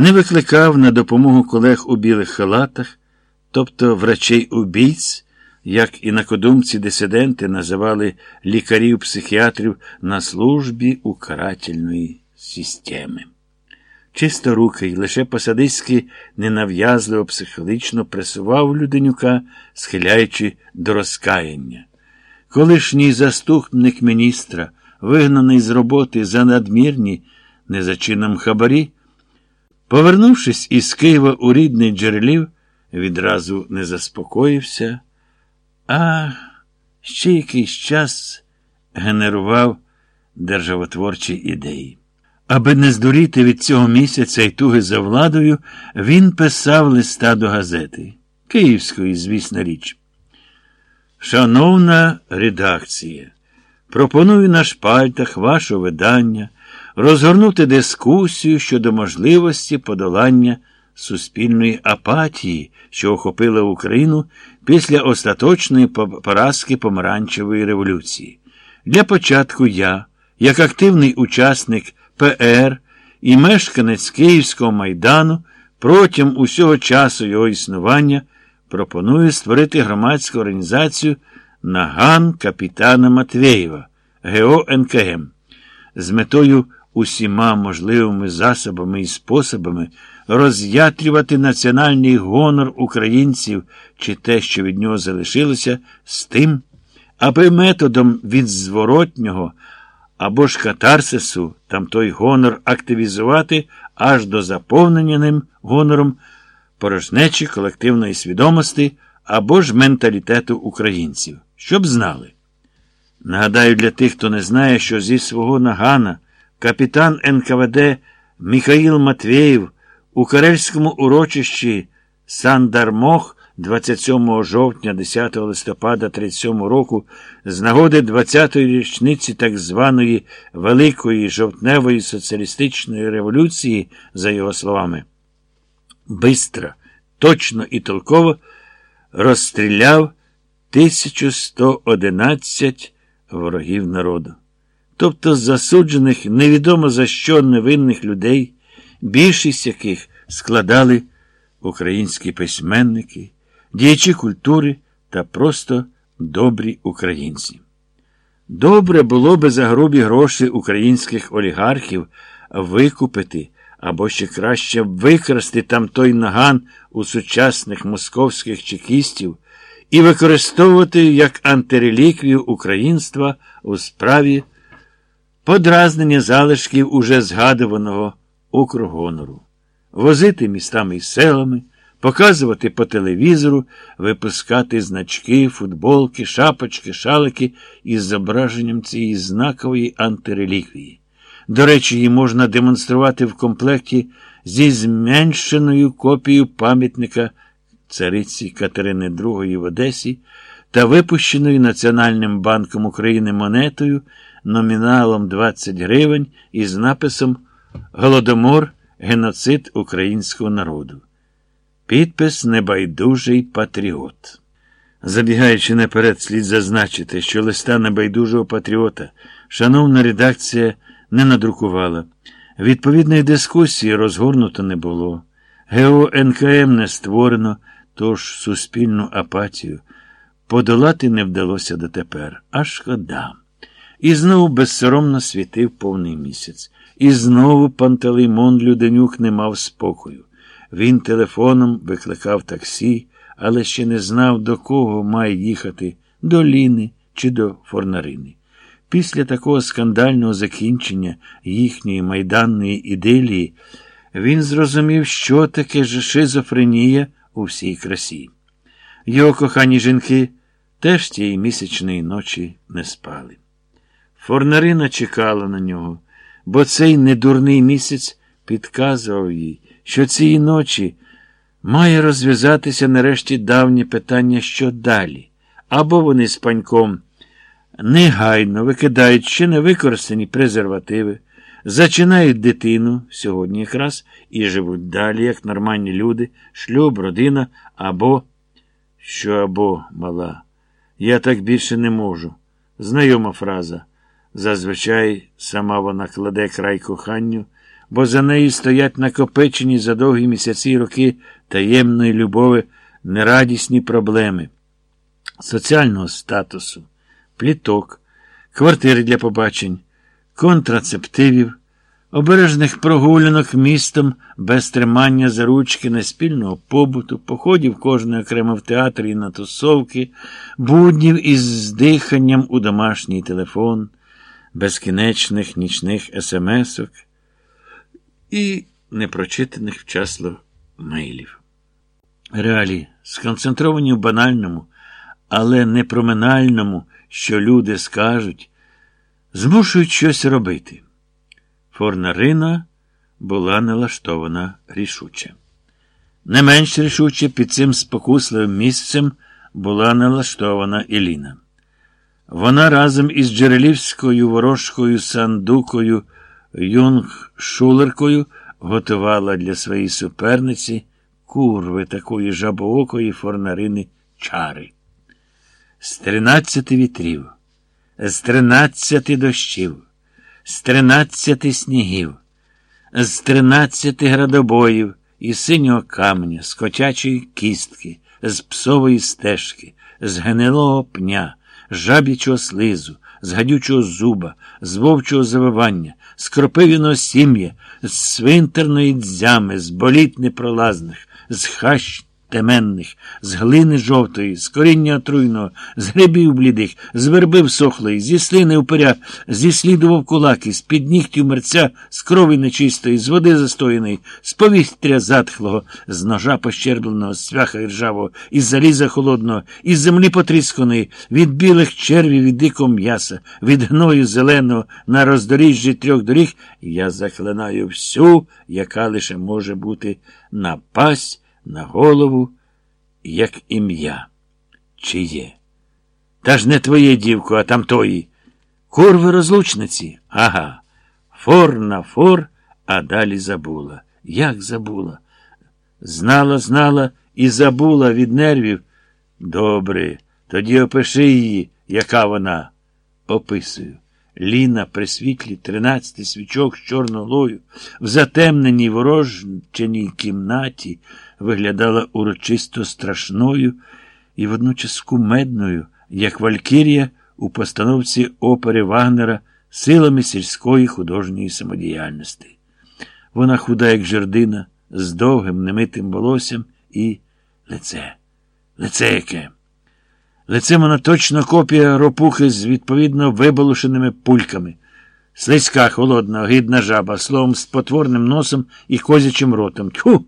не викликав на допомогу колег у білих халатах, тобто врачей убійць, як інакодумці дисиденти називали лікарів-психіатрів на службі у карательної системи. Чисторукий, лише посадиськи ненав'язливо психологічно пресував Люденюка, схиляючи до розкаяння. Колишній заступник міністра, вигнаний з роботи за надмірні незачином хабарі, повернувшись із Києва у рідний джерелів, відразу не заспокоївся, а ще якийсь час генерував державотворчі ідеї. Аби не здуріти від цього місяця й туги за владою, він писав листа до газети Київської, звісна річ. Шановна редакція, пропоную на шпальтах вашого видання розгорнути дискусію щодо можливості подолання суспільної апатії, що охопила Україну після остаточної поразки помаранчевої революції. Для початку я, як активний учасник ПР і мешканець Київського майдану, протягом усього часу його існування пропоную створити громадську організацію Наган капітана Матвєєва ГО НКМ з метою усіма можливими засобами і способами роз'ятрювати національний гонор українців чи те, що від нього залишилося, з тим, аби методом від зворотнього або ж катарсису там той гонор активізувати аж до заповнення ним гонором порожнечі колективної свідомості або ж менталітету українців, щоб знали. Нагадаю для тих, хто не знає, що зі свого нагана капітан НКВД Михаїл Матвєєв у Карельському урочищі Сандармох 27 жовтня 10 листопада 37 року з нагоди 20-ї річниці так званої Великої жовтневої соціалістичної революції, за його словами, бистро, точно і толково розстріляв 1111 ворогів народу. Тобто засуджених невідомо за що невинних людей, більшість яких складали українські письменники, діячі культури та просто добрі українці. Добре було би за грубі гроші українських олігархів викупити або ще краще викрасти там той наган у сучасних московських чекістів і використовувати як антиреліквію українства у справі подразнення залишків уже згадуваного укргонору, возити містами і селами, показувати по телевізору, випускати значки, футболки, шапочки, шалики із зображенням цієї знакової антиреліквії. До речі, її можна демонструвати в комплекті зі зменшеною копією пам'ятника цариці Катерини II в Одесі та випущеною Національним банком України монетою номіналом 20 гривень із написом Голодомор геноцид українського народу. Підпис Небайдужий патріот. Забігаючи наперед, слід зазначити, що листа небайдужого патріота шановна редакція не надрукувала. Відповідної дискусії розгорнуто не було. ГО НКМ не створено, тож суспільну апатію подолати не вдалося дотепер. А шкода. І знову безсоромно світив повний місяць. І знову Пантелеймон Люденюк не мав спокою. Він телефоном викликав таксі, але ще не знав, до кого має їхати до Ліни чи до Форнарини. Після такого скандального закінчення їхньої майданної іделії він зрозумів, що таке ж шизофренія у всій красі. Його кохані жінки теж тієї місячної ночі не спали. Форнарина чекала на нього, бо цей недурний місяць підказував їй, що цієї ночі має розв'язатися нарешті давнє питання, що далі, або вони з паньком негайно викидають ще не використані презервативи, зачинають дитину сьогодні якраз і живуть далі, як нормальні люди, шлюб, родина, або, що або, мала, я так більше не можу. Знайома фраза. Зазвичай сама вона кладе край коханню, бо за нею стоять накопичені за довгі місяці й роки таємної любові нерадісні проблеми соціального статусу, пліток, квартири для побачень, контрацептивів, обережних прогулянок містом без тримання за ручки неспільного побуту, походів кожної окремо в театрі і на тусовки, буднів із здиханням у домашній телефон, безкінечних нічних смс-ок і непрочитаних вчасно мейлів. Реалії, сконцентровані в банальному, але не проминальному, що люди скажуть, змушують щось робити. Форнарина була налаштована рішуче. Не менш рішуче під цим спокусливим місцем була налаштована Іліна. Вона разом із Джерелівською ворожкою сандукою Юнг Шулеркою готувала для своєї суперниці курви такої жабоокої форнарини чари. З тринадцяти вітрів, з тринадцяти дощів, з тринадцяти снігів, з тринадцяти градобоїв і синього камня, з котячої кістки, з псової стежки, з гнилого пня, жаб'ячого слизу, з гадючого зуба, з вовчого завивання, з кропивіного сім'я, з свинтерної дзями, з боліт непролазних, з хащ теменних, з глини жовтої, з коріння отруйного, з грибів блідих, з верби всохлої, зі слини упиря, зі слідував кулаки, з під нігтів мерця, з крові нечистої, з води застояної, з повітря затхлого, з ножа пощербленого, з свяха ржавого, із заліза холодного, із землі потрісканої, від білих червів і дикого м'яса, від гною зеленого на роздоріжжі трьох доріг, я заклинаю всю, яка лише може бути напасть на голову, як ім'я. Чиє? Та ж не твоє, дівко, а там тої. Курви розлучниці? Ага. Фор на фор, а далі забула. Як забула? Знала, знала і забула від нервів. Добре, тоді опиши її, яка вона. Описую. Ліна при світлі тринадцяти свічок з чорнолою, в затемненій ворожченій кімнаті виглядала урочисто страшною і водночас кумедною, як Валькірія у постановці опери Вагнера силами сільської художньої самодіяльності. Вона худа, як жердина, з довгим немитим волоссям і лице. Лице яке. Лице вона точно копія ропухи з відповідно вибалушеними пульками. Слизька, холодна, огидна жаба, словом, з потворним носом і козячим ротом. Тьху!